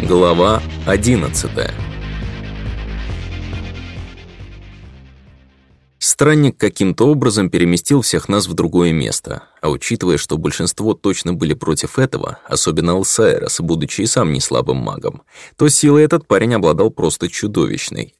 Глава 11 Странник каким-то образом переместил всех нас в другое место, а учитывая, что большинство точно были против этого, особенно Алсайрос, будучи и сам не слабым магом, то силой этот парень обладал просто чудовищной.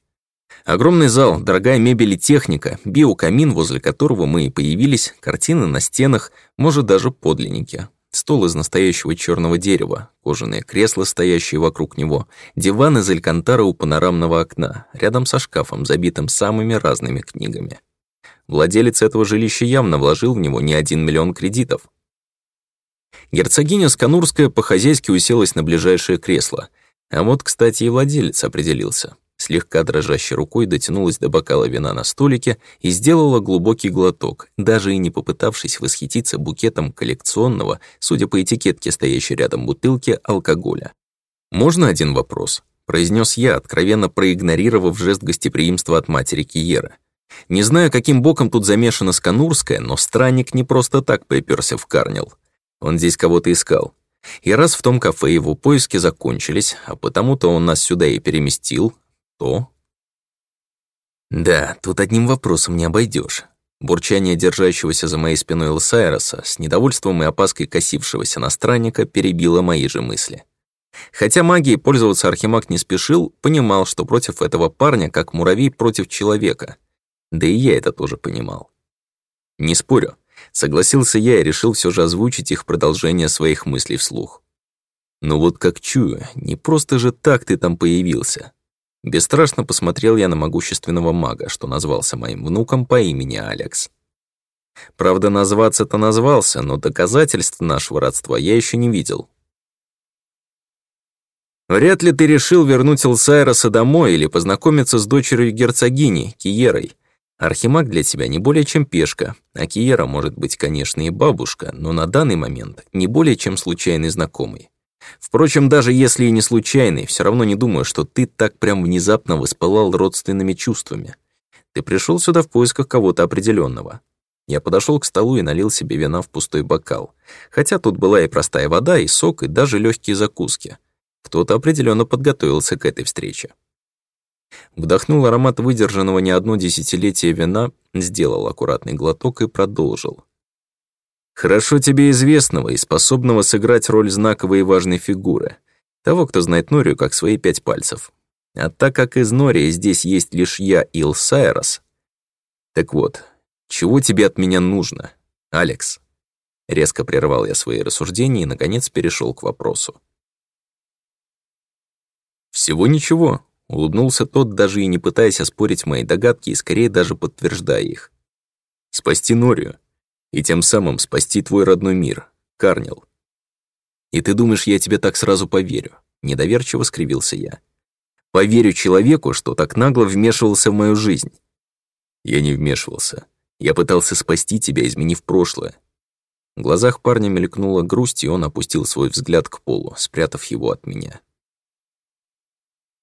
Огромный зал, дорогая мебель и техника, биокамин, возле которого мы и появились, картины на стенах, может, даже подлинники. Стол из настоящего черного дерева, кожаное кресло, стоящее вокруг него, диван из алькантара у панорамного окна, рядом со шкафом, забитым самыми разными книгами. Владелец этого жилища явно вложил в него не один миллион кредитов. Герцогиня Сканурская по-хозяйски уселась на ближайшее кресло. А вот, кстати, и владелец определился слегка дрожащей рукой дотянулась до бокала вина на столике и сделала глубокий глоток, даже и не попытавшись восхититься букетом коллекционного, судя по этикетке, стоящей рядом бутылки, алкоголя. «Можно один вопрос?» — произнес я, откровенно проигнорировав жест гостеприимства от матери Киера. Не знаю, каким боком тут замешана Сканурская, но странник не просто так приперся в Карнил. Он здесь кого-то искал. И раз в том кафе его поиски закончились, а потому-то он нас сюда и переместил, «Что?» «Да, тут одним вопросом не обойдешь. Бурчание держащегося за моей спиной Лосайроса с недовольством и опаской косившегося на странника перебило мои же мысли. Хотя магией пользоваться Архимаг не спешил, понимал, что против этого парня как муравей против человека. Да и я это тоже понимал. Не спорю. Согласился я и решил все же озвучить их продолжение своих мыслей вслух. «Ну вот как чую, не просто же так ты там появился. Бесстрашно посмотрел я на могущественного мага, что назвался моим внуком по имени Алекс. Правда, назваться-то назвался, но доказательств нашего родства я еще не видел. Вряд ли ты решил вернуть Элсайроса домой или познакомиться с дочерью герцогини, Киерой. Архимаг для тебя не более чем пешка, а Киера может быть, конечно, и бабушка, но на данный момент не более чем случайный знакомый. Впрочем, даже если и не случайный, все равно не думаю, что ты так прям внезапно воспылал родственными чувствами. Ты пришел сюда в поисках кого-то определенного. Я подошел к столу и налил себе вина в пустой бокал. Хотя тут была и простая вода, и сок, и даже легкие закуски. Кто-то определенно подготовился к этой встрече. Вдохнул аромат выдержанного не одно десятилетие вина, сделал аккуратный глоток и продолжил. Хорошо тебе известного и способного сыграть роль знаковой и важной фигуры, того, кто знает Норию как свои пять пальцев. А так как из Нории здесь есть лишь я и Илсайрос... Так вот, чего тебе от меня нужно, Алекс?» Резко прервал я свои рассуждения и, наконец, перешел к вопросу. «Всего ничего», — улыбнулся тот, даже и не пытаясь оспорить мои догадки и скорее даже подтверждая их. «Спасти Норию, и тем самым спасти твой родной мир, Карнил. И ты думаешь, я тебе так сразу поверю?» Недоверчиво скривился я. «Поверю человеку, что так нагло вмешивался в мою жизнь». «Я не вмешивался. Я пытался спасти тебя, изменив прошлое». В глазах парня мелькнула грусть, и он опустил свой взгляд к полу, спрятав его от меня.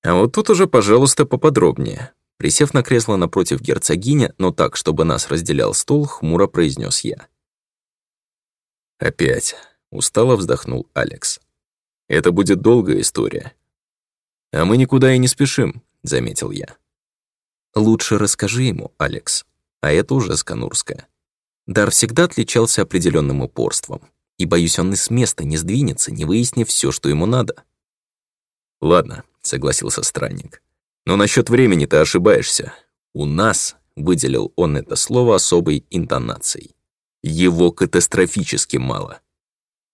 «А вот тут уже, пожалуйста, поподробнее», Присев на кресло напротив герцогини, но так, чтобы нас разделял стол, хмуро произнес я. «Опять», — устало вздохнул Алекс. «Это будет долгая история». «А мы никуда и не спешим», — заметил я. «Лучше расскажи ему, Алекс, а это уже Сканурская». Дар всегда отличался определенным упорством, и, боюсь, он и с места не сдвинется, не выяснив все, что ему надо. «Ладно», — согласился странник. Но насчет времени ты ошибаешься. У нас, выделил он это слово особой интонацией. Его катастрофически мало.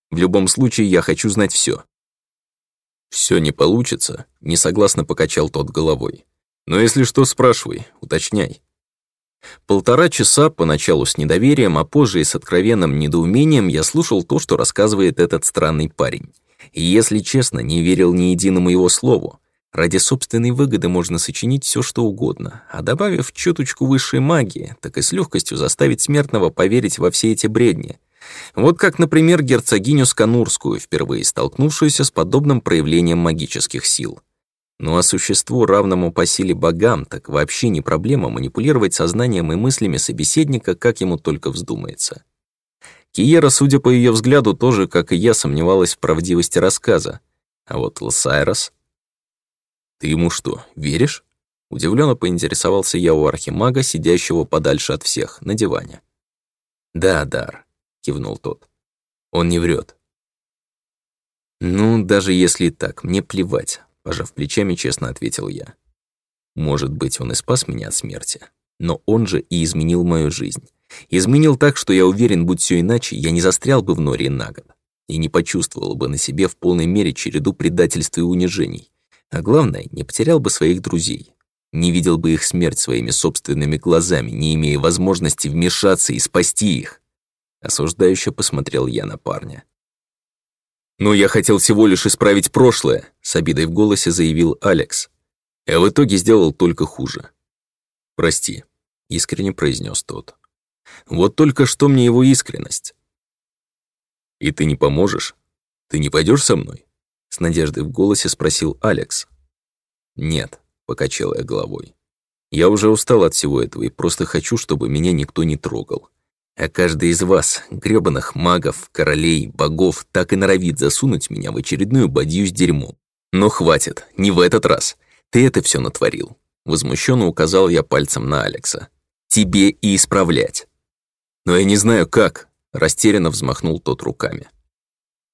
В любом случае, я хочу знать все. Все не получится, несогласно покачал тот головой. Но если что, спрашивай, уточняй. Полтора часа, поначалу с недоверием, а позже и с откровенным недоумением, я слушал то, что рассказывает этот странный парень. И, если честно, не верил ни единому его слову. Ради собственной выгоды можно сочинить все, что угодно, а добавив чуточку высшей магии, так и с легкостью заставить смертного поверить во все эти бредни. Вот как, например, герцогиню Сканурскую, впервые столкнувшуюся с подобным проявлением магических сил. Ну а существу, равному по силе богам, так вообще не проблема манипулировать сознанием и мыслями собеседника, как ему только вздумается. Киера, судя по ее взгляду, тоже, как и я, сомневалась в правдивости рассказа. А вот Лосайрос «Ты ему что, веришь?» Удивленно поинтересовался я у архимага, сидящего подальше от всех, на диване. «Да, Дар», — кивнул тот. «Он не врет. «Ну, даже если так, мне плевать», — пожав плечами, честно ответил я. «Может быть, он и спас меня от смерти, но он же и изменил мою жизнь. Изменил так, что я уверен, будь все иначе, я не застрял бы в норе на год и не почувствовал бы на себе в полной мере череду предательств и унижений. А главное, не потерял бы своих друзей. Не видел бы их смерть своими собственными глазами, не имея возможности вмешаться и спасти их. Осуждающе посмотрел я на парня. «Но я хотел всего лишь исправить прошлое», — с обидой в голосе заявил Алекс. «А в итоге сделал только хуже». «Прости», — искренне произнес тот. «Вот только что мне его искренность». «И ты не поможешь? Ты не пойдешь со мной?» С надеждой в голосе спросил Алекс. «Нет», — покачал я головой. «Я уже устал от всего этого и просто хочу, чтобы меня никто не трогал. А каждый из вас, грёбаных магов, королей, богов, так и норовит засунуть меня в очередную бадью с дерьмом. Но хватит, не в этот раз. Ты это все натворил». Возмущенно указал я пальцем на Алекса. «Тебе и исправлять». «Но я не знаю, как», — растерянно взмахнул тот руками.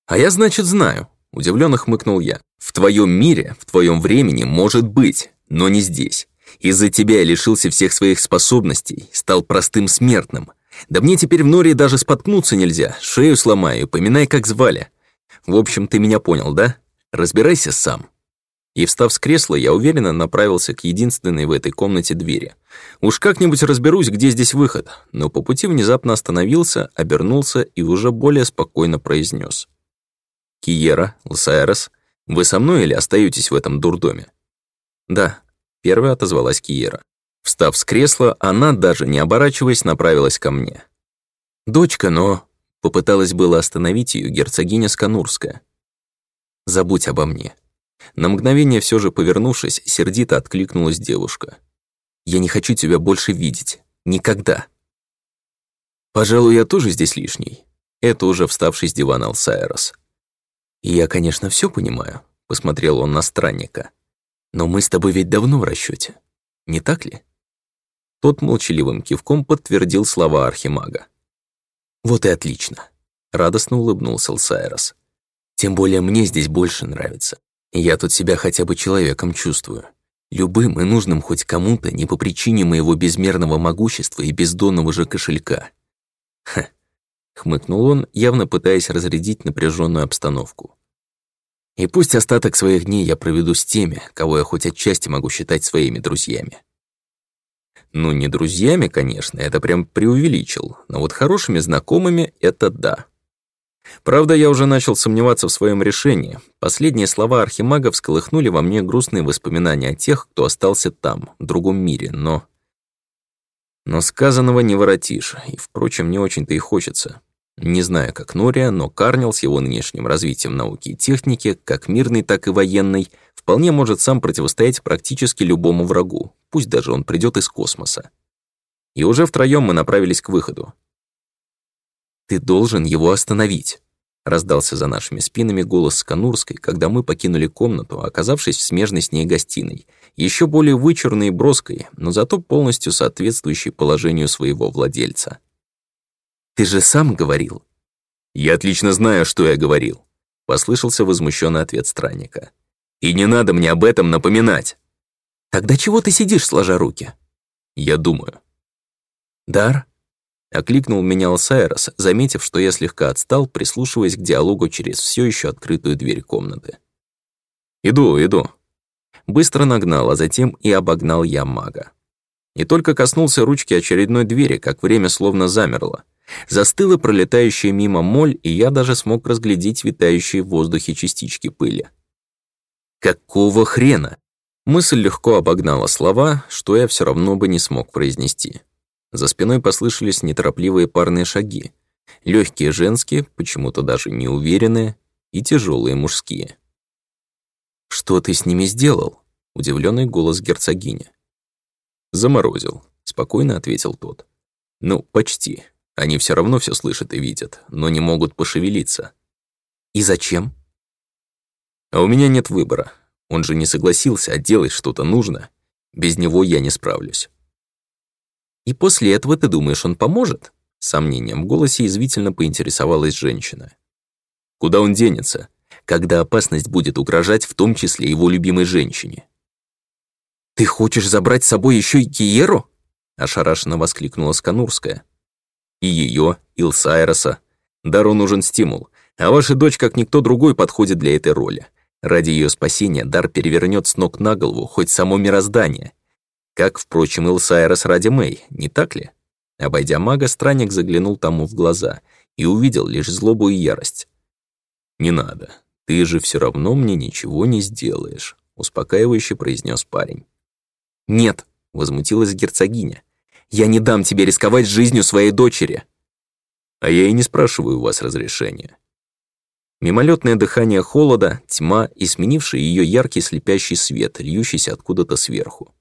«А я, значит, знаю», Удивленно хмыкнул я. «В твоем мире, в твоем времени, может быть, но не здесь. Из-за тебя я лишился всех своих способностей, стал простым смертным. Да мне теперь в норе даже споткнуться нельзя, шею сломаю, поминай, как звали. В общем, ты меня понял, да? Разбирайся сам». И встав с кресла, я уверенно направился к единственной в этой комнате двери. Уж как-нибудь разберусь, где здесь выход, но по пути внезапно остановился, обернулся и уже более спокойно произнес: Киера, Лсайрес, вы со мной или остаетесь в этом дурдоме?» «Да», — первая отозвалась Киера. Встав с кресла, она, даже не оборачиваясь, направилась ко мне. «Дочка, но...» — попыталась было остановить ее герцогиня Сканурская. «Забудь обо мне». На мгновение все же повернувшись, сердито откликнулась девушка. «Я не хочу тебя больше видеть. Никогда». «Пожалуй, я тоже здесь лишний». Это уже вставший с дивана Алсайрос. «Я, конечно, все понимаю», — посмотрел он на странника. «Но мы с тобой ведь давно в расчете, не так ли?» Тот молчаливым кивком подтвердил слова Архимага. «Вот и отлично», — радостно улыбнулся Лсайрос. «Тем более мне здесь больше нравится. Я тут себя хотя бы человеком чувствую. Любым и нужным хоть кому-то не по причине моего безмерного могущества и бездонного же кошелька. Ха, хмыкнул он, явно пытаясь разрядить напряженную обстановку. И пусть остаток своих дней я проведу с теми, кого я хоть отчасти могу считать своими друзьями. Ну, не друзьями, конечно, это прям преувеличил, но вот хорошими знакомыми — это да. Правда, я уже начал сомневаться в своем решении. Последние слова архимага всколыхнули во мне грустные воспоминания о тех, кто остался там, в другом мире, но... Но сказанного не воротишь, и, впрочем, не очень-то и хочется. Не зная, как Нория, но Карнил с его нынешним развитием науки и техники, как мирной, так и военной, вполне может сам противостоять практически любому врагу, пусть даже он придет из космоса. И уже втроем мы направились к выходу. «Ты должен его остановить», — раздался за нашими спинами голос Сканурской, когда мы покинули комнату, оказавшись в смежной с ней гостиной, еще более вычурной и броской, но зато полностью соответствующей положению своего владельца. Ты же сам говорил». «Я отлично знаю, что я говорил», — послышался возмущенный ответ странника. «И не надо мне об этом напоминать». «Тогда чего ты сидишь, сложа руки?» «Я думаю». «Дар?» — окликнул меня Лсайрос, заметив, что я слегка отстал, прислушиваясь к диалогу через все еще открытую дверь комнаты. «Иду, иду». Быстро нагнал, а затем и обогнал я мага. Не только коснулся ручки очередной двери, как время словно замерло — Застыла пролетающая мимо моль, и я даже смог разглядеть витающие в воздухе частички пыли. «Какого хрена?» Мысль легко обогнала слова, что я все равно бы не смог произнести. За спиной послышались неторопливые парные шаги. легкие женские, почему-то даже неуверенные, и тяжелые мужские. «Что ты с ними сделал?» — удивленный голос герцогини. «Заморозил», — спокойно ответил тот. «Ну, почти. Они все равно все слышат и видят, но не могут пошевелиться. И зачем? А у меня нет выбора. Он же не согласился, а делать что-то нужно. Без него я не справлюсь. И после этого ты думаешь, он поможет? Сомнением в голосе извительно поинтересовалась женщина. Куда он денется? Когда опасность будет угрожать, в том числе его любимой женщине. «Ты хочешь забрать с собой еще и Киеру?» Ошарашенно воскликнула Сканурская и ее, Илсайроса. Дару нужен стимул, а ваша дочь, как никто другой, подходит для этой роли. Ради ее спасения Дар перевернет с ног на голову хоть само мироздание. Как, впрочем, Илсайрос ради Мэй, не так ли? Обойдя мага, странник заглянул тому в глаза и увидел лишь злобу и ярость. «Не надо, ты же все равно мне ничего не сделаешь», — успокаивающе произнес парень. «Нет», — возмутилась герцогиня. Я не дам тебе рисковать жизнью своей дочери. А я и не спрашиваю у вас разрешения. Мимолетное дыхание холода, тьма и сменивший ее яркий слепящий свет, льющийся откуда-то сверху.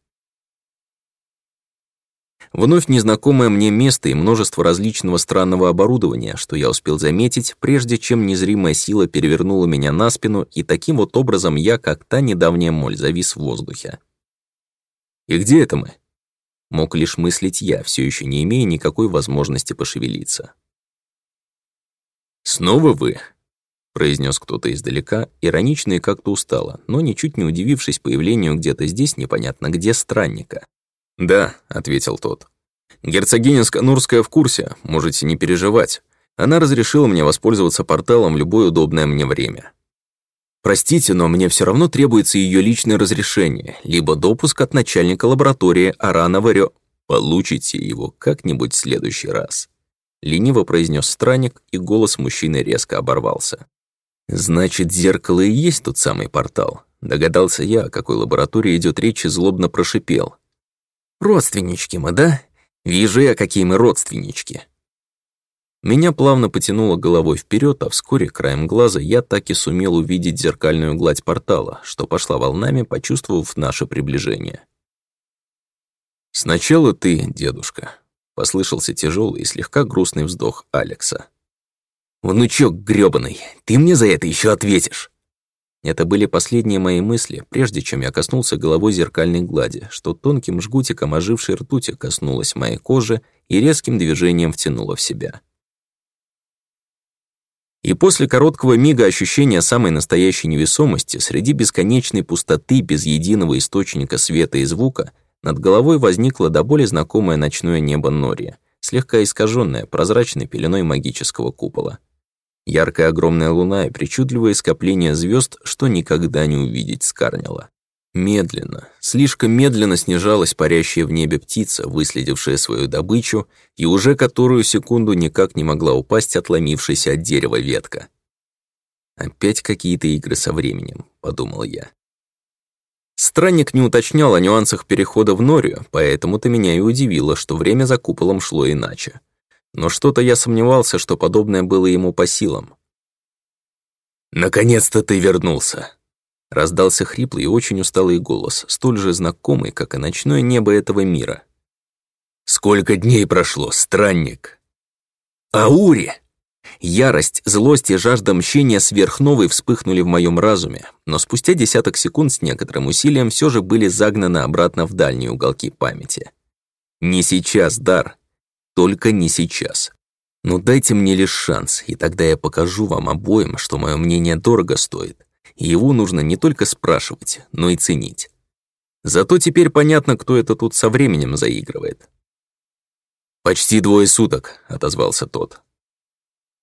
Вновь незнакомое мне место и множество различного странного оборудования, что я успел заметить, прежде чем незримая сила перевернула меня на спину, и таким вот образом я, как та недавняя моль, завис в воздухе. «И где это мы?» мог лишь мыслить я, все еще не имея никакой возможности пошевелиться. «Снова вы?» — произнес кто-то издалека, иронично и как-то устало, но ничуть не удивившись появлению где-то здесь непонятно где странника. «Да», — ответил тот. «Герцогиня Сканурская в курсе, можете не переживать. Она разрешила мне воспользоваться порталом в любое удобное мне время. Простите, но мне все равно требуется ее личное разрешение, либо допуск от начальника лаборатории Арана Варё. Получите его как-нибудь в следующий раз. Лениво произнес странник, и голос мужчины резко оборвался. «Значит, зеркало и есть тот самый портал?» Догадался я, о какой лаборатории идет речь, и злобно прошипел. «Родственнички мы, да? Вижу я, какие мы родственнички!» Меня плавно потянуло головой вперед, а вскоре краем глаза я так и сумел увидеть зеркальную гладь портала, что пошла волнами, почувствовав наше приближение. «Сначала ты, дедушка», — послышался тяжелый и слегка грустный вздох Алекса. «Внучок грёбаный, ты мне за это еще ответишь!» Это были последние мои мысли, прежде чем я коснулся головой зеркальной глади, что тонким жгутиком ожившей ртути коснулась моей кожи и резким движением втянула в себя. И после короткого мига ощущения самой настоящей невесомости среди бесконечной пустоты без единого источника света и звука над головой возникло до боли знакомое ночное небо Нория, слегка искаженное прозрачной пеленой магического купола. Яркая огромная луна и причудливое скопление звезд, что никогда не увидеть Скарнила. Медленно, слишком медленно снижалась парящая в небе птица, выследившая свою добычу, и уже которую секунду никак не могла упасть отломившаяся от дерева ветка. «Опять какие-то игры со временем», — подумал я. Странник не уточнял о нюансах перехода в Норию, поэтому-то меня и удивило, что время за куполом шло иначе. Но что-то я сомневался, что подобное было ему по силам. «Наконец-то ты вернулся», Раздался хриплый и очень усталый голос, столь же знакомый, как и ночное небо этого мира. «Сколько дней прошло, странник!» «Аури!» Ярость, злость и жажда мщения сверхновой вспыхнули в моем разуме, но спустя десяток секунд с некоторым усилием все же были загнаны обратно в дальние уголки памяти. «Не сейчас, Дар. Только не сейчас. Но дайте мне лишь шанс, и тогда я покажу вам обоим, что мое мнение дорого стоит его нужно не только спрашивать, но и ценить. Зато теперь понятно, кто это тут со временем заигрывает. «Почти двое суток», — отозвался тот.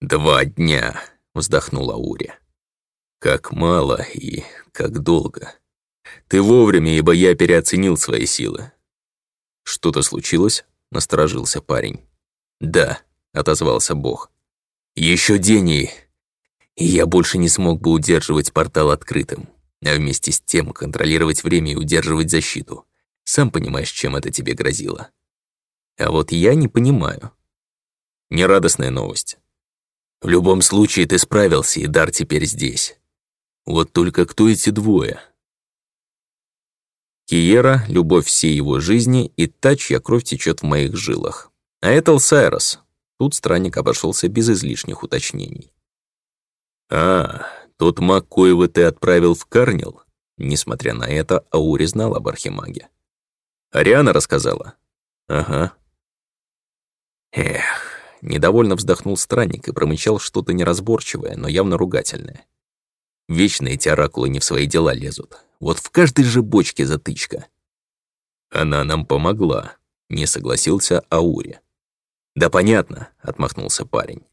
«Два дня», — вздохнула Уря. «Как мало и как долго. Ты вовремя, ибо я переоценил свои силы». «Что-то случилось?» — насторожился парень. «Да», — отозвался Бог. «Еще день и я больше не смог бы удерживать портал открытым, а вместе с тем контролировать время и удерживать защиту. Сам понимаешь, чем это тебе грозило. А вот я не понимаю. Нерадостная новость. В любом случае ты справился, и дар теперь здесь. Вот только кто эти двое? Киера — любовь всей его жизни, и та, чья кровь течет в моих жилах. А это Сайрос. Тут странник обошелся без излишних уточнений. «А, тот маг, коего ты отправил в Карнил?» Несмотря на это, Аури знала об архимаге. «Ариана рассказала?» «Ага». «Эх», — недовольно вздохнул странник и промычал что-то неразборчивое, но явно ругательное. «Вечно эти оракулы не в свои дела лезут. Вот в каждой же бочке затычка». «Она нам помогла», — не согласился Аури. «Да понятно», — отмахнулся парень.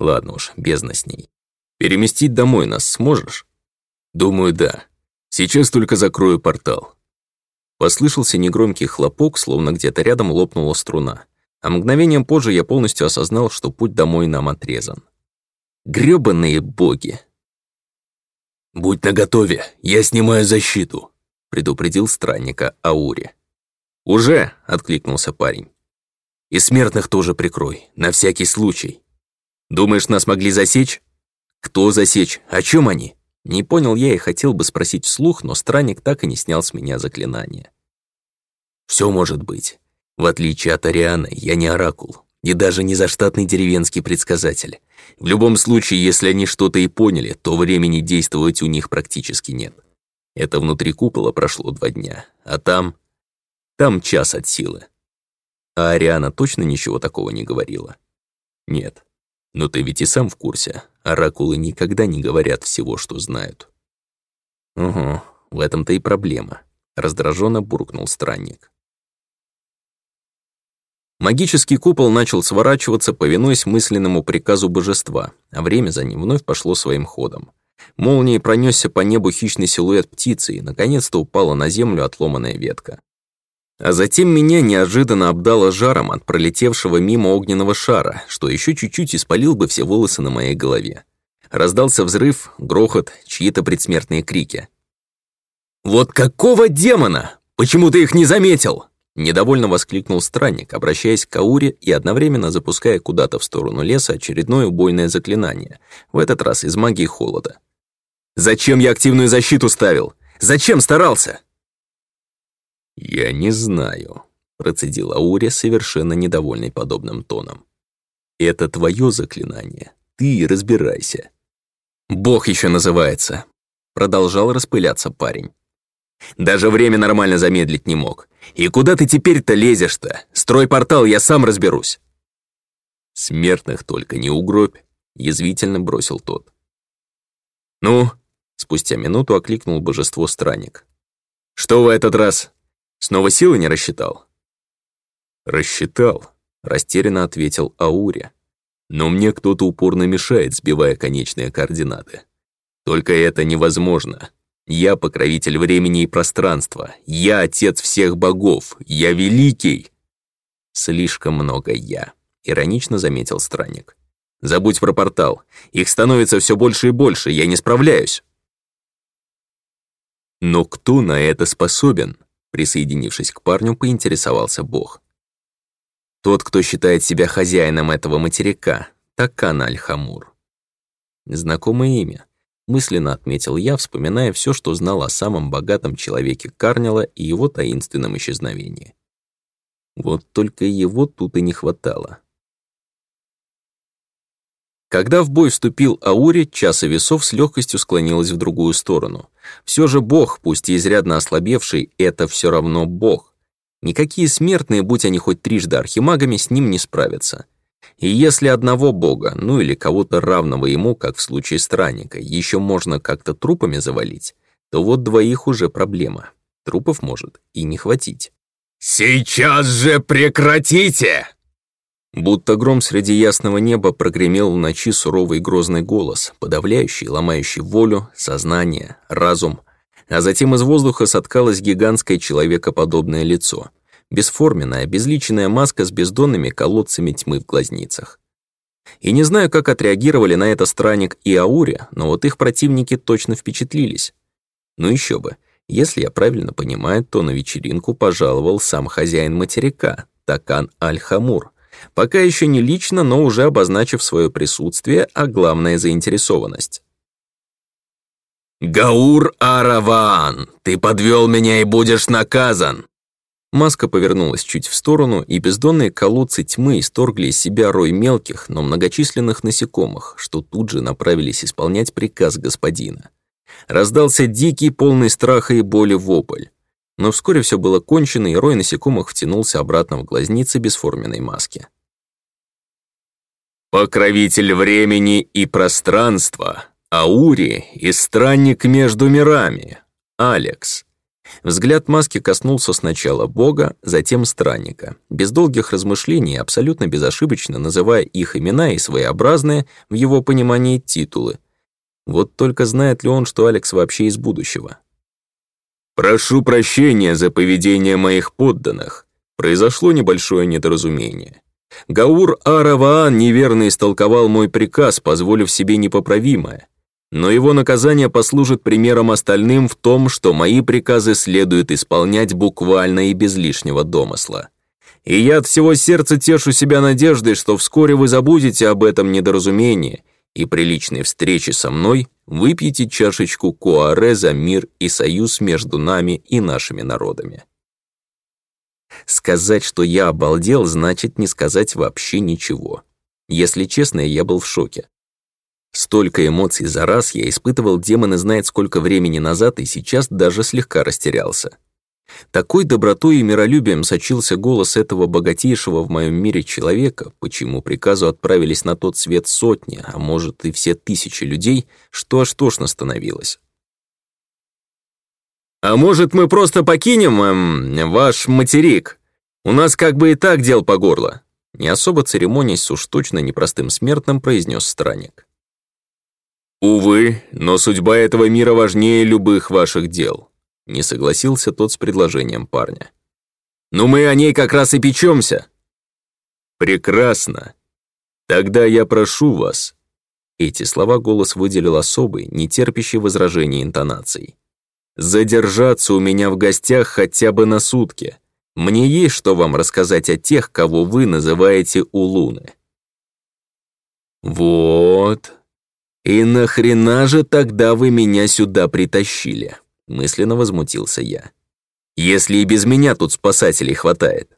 «Ладно уж, бездна с ней. Переместить домой нас сможешь? Думаю, да. Сейчас только закрою портал. Послышался негромкий хлопок, словно где-то рядом лопнула струна. А мгновением позже я полностью осознал, что путь домой нам отрезан. Грёбаные боги! «Будь наготове, я снимаю защиту», — предупредил странника Аури. «Уже!» — откликнулся парень. «И смертных тоже прикрой, на всякий случай. Думаешь, нас могли засечь?» «Кто засечь? О чем они?» Не понял я и хотел бы спросить вслух, но странник так и не снял с меня заклинание. «Все может быть. В отличие от Ариана, я не оракул и даже не заштатный деревенский предсказатель. В любом случае, если они что-то и поняли, то времени действовать у них практически нет. Это внутри купола прошло два дня, а там... Там час от силы. А Ариана точно ничего такого не говорила? Нет. Но ты ведь и сам в курсе. А Оракулы никогда не говорят всего, что знают. Угу, в этом-то и проблема. Раздраженно буркнул странник. Магический купол начал сворачиваться, повинуясь мысленному приказу божества, а время за ним вновь пошло своим ходом. Молнией пронесся по небу хищный силуэт птицы, и наконец-то упала на землю отломанная ветка. А затем меня неожиданно обдало жаром от пролетевшего мимо огненного шара, что еще чуть-чуть испалил бы все волосы на моей голове. Раздался взрыв, грохот, чьи-то предсмертные крики. «Вот какого демона? Почему ты их не заметил?» Недовольно воскликнул странник, обращаясь к Кауре и одновременно запуская куда-то в сторону леса очередное убойное заклинание, в этот раз из магии холода. «Зачем я активную защиту ставил? Зачем старался?» «Я не знаю», — процедила Аурия совершенно недовольной подобным тоном. «Это твое заклинание. Ты разбирайся». «Бог еще называется», — продолжал распыляться парень. «Даже время нормально замедлить не мог. И куда ты теперь-то лезешь-то? Строй портал, я сам разберусь». «Смертных только не угробь», — язвительно бросил тот. «Ну?» — спустя минуту окликнул божество странник. «Что в этот раз?» Снова силы не рассчитал? Рассчитал, растерянно ответил Ауре. Но мне кто-то упорно мешает, сбивая конечные координаты. Только это невозможно. Я покровитель времени и пространства. Я отец всех богов. Я великий. Слишком много я, иронично заметил странник. Забудь про портал. Их становится все больше и больше. Я не справляюсь. Но кто на это способен? Присоединившись к парню, поинтересовался Бог. Тот, кто считает себя хозяином этого материка, Такан Аль-Хамур. Знакомое имя. Мысленно отметил я, вспоминая все, что знал о самом богатом человеке Карнела и его таинственном исчезновении. Вот только его тут и не хватало. Когда в бой вступил Аури, чаша весов с легкостью склонилась в другую сторону. Все же бог, пусть и изрядно ослабевший, это все равно бог. Никакие смертные, будь они хоть трижды архимагами, с ним не справятся. И если одного бога, ну или кого-то равного ему, как в случае странника, еще можно как-то трупами завалить, то вот двоих уже проблема. Трупов может и не хватить. «Сейчас же прекратите!» Будто гром среди ясного неба прогремел в ночи суровый грозный голос, подавляющий, ломающий волю, сознание, разум. А затем из воздуха соткалось гигантское человекоподобное лицо. Бесформенная, безличная маска с бездонными колодцами тьмы в глазницах. И не знаю, как отреагировали на это Странник и Аури, но вот их противники точно впечатлились. Ну еще бы, если я правильно понимаю, то на вечеринку пожаловал сам хозяин материка, Такан Аль-Хамур пока еще не лично, но уже обозначив свое присутствие, а главное заинтересованность. «Гаур Араван, ты подвел меня и будешь наказан!» Маска повернулась чуть в сторону, и бездонные колодцы тьмы исторгли из себя рой мелких, но многочисленных насекомых, что тут же направились исполнять приказ господина. Раздался дикий, полный страха и боли вопль. Но вскоре все было кончено, и рой насекомых втянулся обратно в глазницы бесформенной маски покровитель времени и пространства, Аури и странник между мирами, Алекс. Взгляд маски коснулся сначала Бога, затем странника. Без долгих размышлений, абсолютно безошибочно называя их имена и своеобразные, в его понимании, титулы. Вот только знает ли он, что Алекс вообще из будущего? «Прошу прощения за поведение моих подданных. Произошло небольшое недоразумение. Гаур Араваан неверно истолковал мой приказ, позволив себе непоправимое. Но его наказание послужит примером остальным в том, что мои приказы следует исполнять буквально и без лишнего домысла. И я от всего сердца тешу себя надеждой, что вскоре вы забудете об этом недоразумении и при личной встрече со мной выпьете чашечку куаре за мир и союз между нами и нашими народами. Сказать, что я обалдел, значит не сказать вообще ничего. Если честно, я был в шоке. Столько эмоций за раз я испытывал демоны знает сколько времени назад и сейчас даже слегка растерялся. Такой добротой и миролюбием сочился голос этого богатейшего в моем мире человека, почему приказу отправились на тот свет сотни, а может и все тысячи людей, что аж тошно становилось. А может, мы просто покинем эм, ваш материк? У нас как бы и так дел по горло». Не особо церемонясь с уж точно непростым смертным, произнес странник. «Увы, но судьба этого мира важнее любых ваших дел», не согласился тот с предложением парня. Ну мы о ней как раз и печемся». «Прекрасно. Тогда я прошу вас». Эти слова голос выделил особый, нетерпящий возражений интонацией задержаться у меня в гостях хотя бы на сутки. Мне есть что вам рассказать о тех, кого вы называете улуны». «Вот. И нахрена же тогда вы меня сюда притащили?» — мысленно возмутился я. «Если и без меня тут спасателей хватает».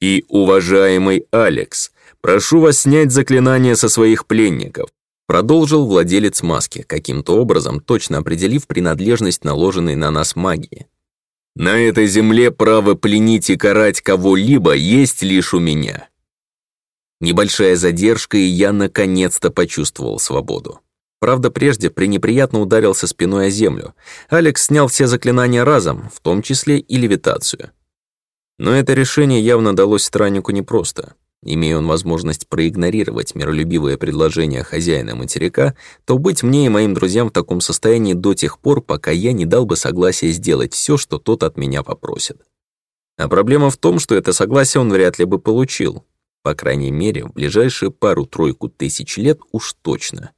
«И, уважаемый Алекс, прошу вас снять заклинание со своих пленников. Продолжил владелец маски, каким-то образом точно определив принадлежность наложенной на нас магии. «На этой земле право пленить и карать кого-либо есть лишь у меня». Небольшая задержка, и я наконец-то почувствовал свободу. Правда, прежде пренеприятно ударился спиной о землю. Алекс снял все заклинания разом, в том числе и левитацию. Но это решение явно далось страннику непросто. Имея он возможность проигнорировать миролюбивое предложение хозяина материка, то быть мне и моим друзьям в таком состоянии до тех пор, пока я не дал бы согласия сделать все, что тот от меня попросит. А проблема в том, что это согласие он вряд ли бы получил. По крайней мере, в ближайшие пару-тройку тысяч лет уж точно.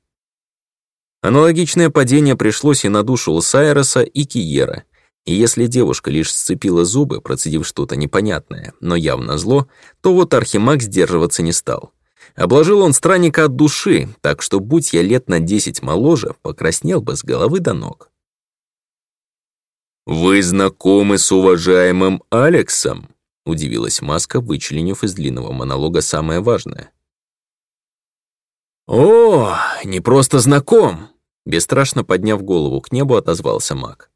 Аналогичное падение пришлось и на душу Сайроса и Киера — и если девушка лишь сцепила зубы, процедив что-то непонятное, но явно зло, то вот Архимаг сдерживаться не стал. Обложил он странника от души, так что, будь я лет на десять моложе, покраснел бы с головы до ног. «Вы знакомы с уважаемым Алексом?» — удивилась Маска, вычленив из длинного монолога самое важное. «О, не просто знаком!» — бесстрашно подняв голову к небу, отозвался маг.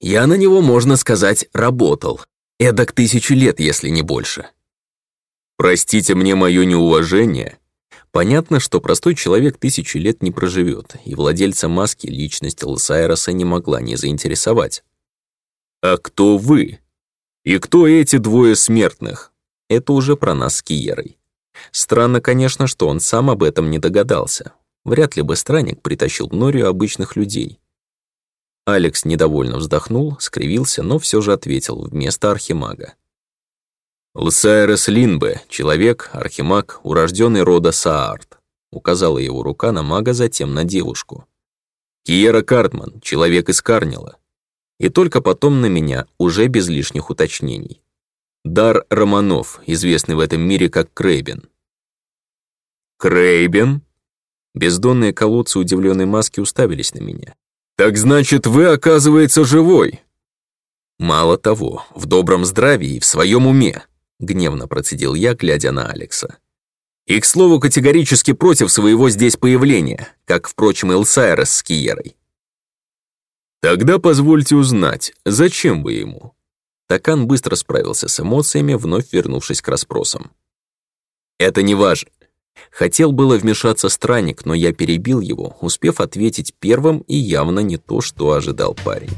Я на него, можно сказать, работал. Эдак тысячу лет, если не больше. Простите мне мое неуважение. Понятно, что простой человек тысячу лет не проживет, и владельца маски личность Лосайроса не могла не заинтересовать. А кто вы? И кто эти двое смертных? Это уже про нас с Киерой. Странно, конечно, что он сам об этом не догадался. Вряд ли бы странник притащил в Норию обычных людей. Алекс недовольно вздохнул, скривился, но все же ответил вместо Архимага. «Лсайрес Линбе, человек, архимаг, урожденный рода Саарт», указала его рука на мага, затем на девушку. «Киера Картман, человек из Карнила». И только потом на меня, уже без лишних уточнений. Дар Романов, известный в этом мире как Крейбен. «Крейбен?» Бездонные колодцы удивленной маски уставились на меня. Так значит, вы, оказывается, живой. Мало того, в добром здравии и в своем уме, гневно процедил я, глядя на Алекса. И, к слову, категорически против своего здесь появления, как, впрочем, Элсайрес с Киерой. Тогда позвольте узнать, зачем вы ему? Такан быстро справился с эмоциями, вновь вернувшись к расспросам. Это не важно. Хотел было вмешаться странник, но я перебил его, успев ответить первым и явно не то, что ожидал парень.